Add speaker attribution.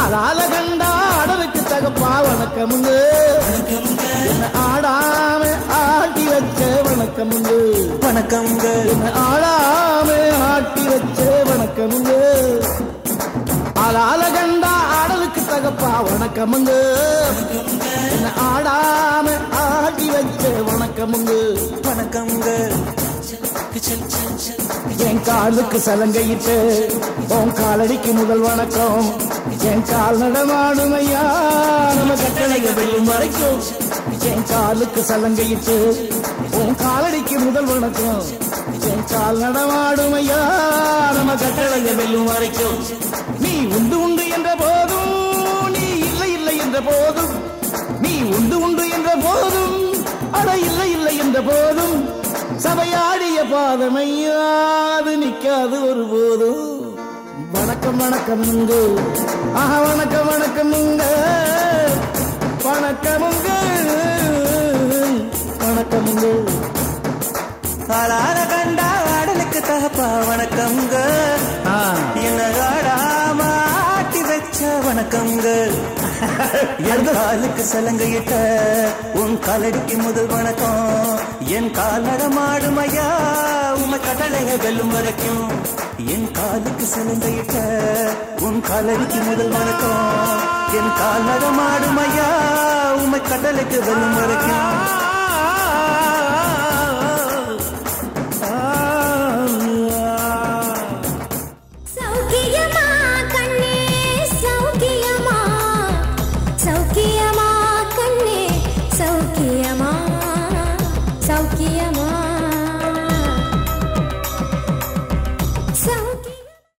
Speaker 1: ஆளால கண்டா ஆடலுக்கு தகப்பா வணக்கமுங்க ஆடா வணக்கமுங்க
Speaker 2: வணக்கம்ங்க
Speaker 1: என்ன ஆடாம ஆட்டி வச்ச வணக்கமுங்க ஆளால கண்டா ஆடலுக்கு தகப்பா வணக்கமுங்க என்ன ஆடாம ஆட்டி வச்ச வணக்கமுங்க
Speaker 2: வணக்கம்ங்க
Speaker 1: என் காலுக்கு சலங்கையிட்டு உன் காலடிக்கு முதல் வணக்கம். என் கால் நடமாடும் ஐயா நம்ம வெல்லும் வரைக்கும். என் காலுக்கு சலங்கையிட்டு உன் காலடிக்கு முதல் வணக்கம். என் கால் நடமாடும் ஐயா நம்ம கட்டளைக வெல்லும் வரைக்கும். நீ உண்டு உண்டு என்ற போதும் நீ இல்லை இல்லை என்ற போதும். நீ உண்டு உண்டு என்ற போதும் அட இல்லை இல்லை என்ற போதும். சபையாடிய பாதமையாது நிக்காது ஒரு போதும் வணக்கம் வணக்கம் இங்க ஆஹா வணக்கம் வணக்கம் இங்க வணக்கமுங்க.
Speaker 2: ஆளார கண்டா ஆடலுக்கு தகப்பா வணக்கம்ங்க. என்ன ஆடாம ஆட்டி வச்ச வணக்கம்ங்க. என் காலுக்கு சலங்கையிட்ட உன் காலடிக்கு முதல் வணக்கம். என் கால் நடமாடும் ஐயா உமை கடலைய வெல்லும் வரைக்கும். என் காலுக்கு சலங்கையிட்ட உன் காலடிக்கு முதல் வணக்கம். என் கால் நடமாடும் ஐயா உமை கடலுக்கு வெல்லும் வரைக்கும்.